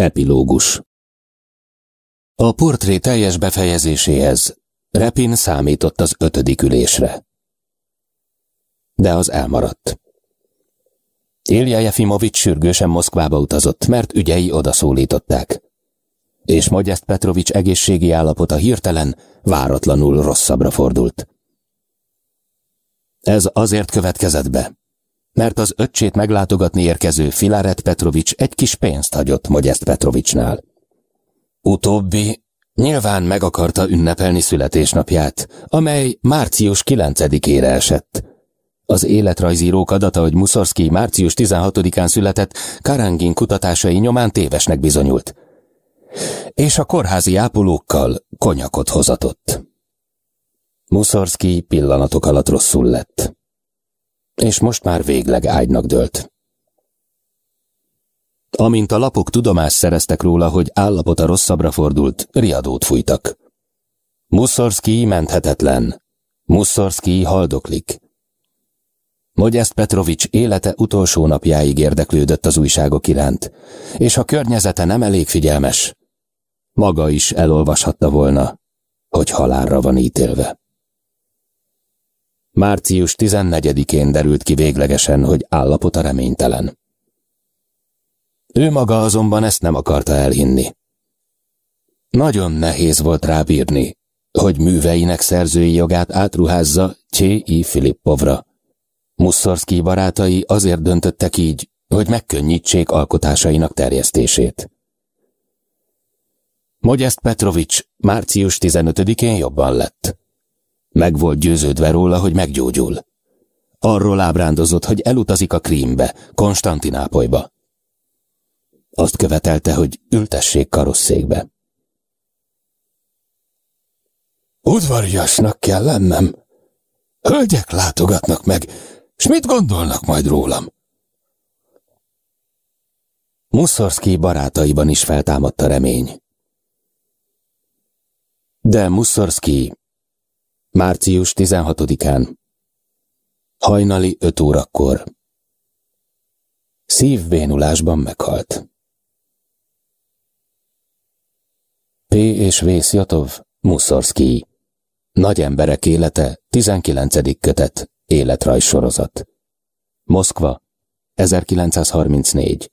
Epilógus A portré teljes befejezéséhez Repin számított az ötödik ülésre. De az elmaradt. Ilja Jefimovics sürgősen Moszkvába utazott, mert ügyei odaszólították. És Magyest Petrovics egészségi állapota hirtelen, váratlanul rosszabbra fordult. Ez azért következett be, mert az öccsét meglátogatni érkező Filaret Petrovics egy kis pénzt hagyott Magyest Petrovicsnál. Utóbbi nyilván meg akarta ünnepelni születésnapját, amely március 9-ére esett. Az életrajzírók adata, hogy Muszorszki március 16-án született, Karangin kutatásai nyomán tévesnek bizonyult. És a kórházi ápolókkal konyakot hozatott. Muszorszki pillanatok alatt rosszul lett. És most már végleg ágynak dőlt. Amint a lapok tudomást szereztek róla, hogy állapota rosszabbra fordult, riadót fújtak. Muszorszki menthetetlen. Muszorszki haldoklik. Modest Petrovics élete utolsó napjáig érdeklődött az újságok iránt, és ha környezete nem elég figyelmes, maga is elolvashatta volna, hogy halálra van ítélve. Március 14-én derült ki véglegesen, hogy állapota reménytelen. Ő maga azonban ezt nem akarta elhinni. Nagyon nehéz volt rábírni, hogy műveinek szerzői jogát átruházza Cséi Filippovra. Muszorszki barátai azért döntöttek így, hogy megkönnyítsék alkotásainak terjesztését. Mogyest Petrovics március 15-én jobban lett. Meg volt győződve róla, hogy meggyógyul. Arról ábrándozott, hogy elutazik a Krímbe, Konstantinápolyba. Azt követelte, hogy ültessék karosszékbe. Udvariasnak kell lennem. Hölgyek látogatnak meg, és mit gondolnak majd rólam? Muszorszki barátaiban is feltámadt a remény. De Muszorszki március 16-án hajnali 5 órakor szívvénulásban meghalt. P. és V. Szjatov, Muszorszki. Nagy emberek élete, 19. kötet. Életrajzsorozat. Moszkva, 1934.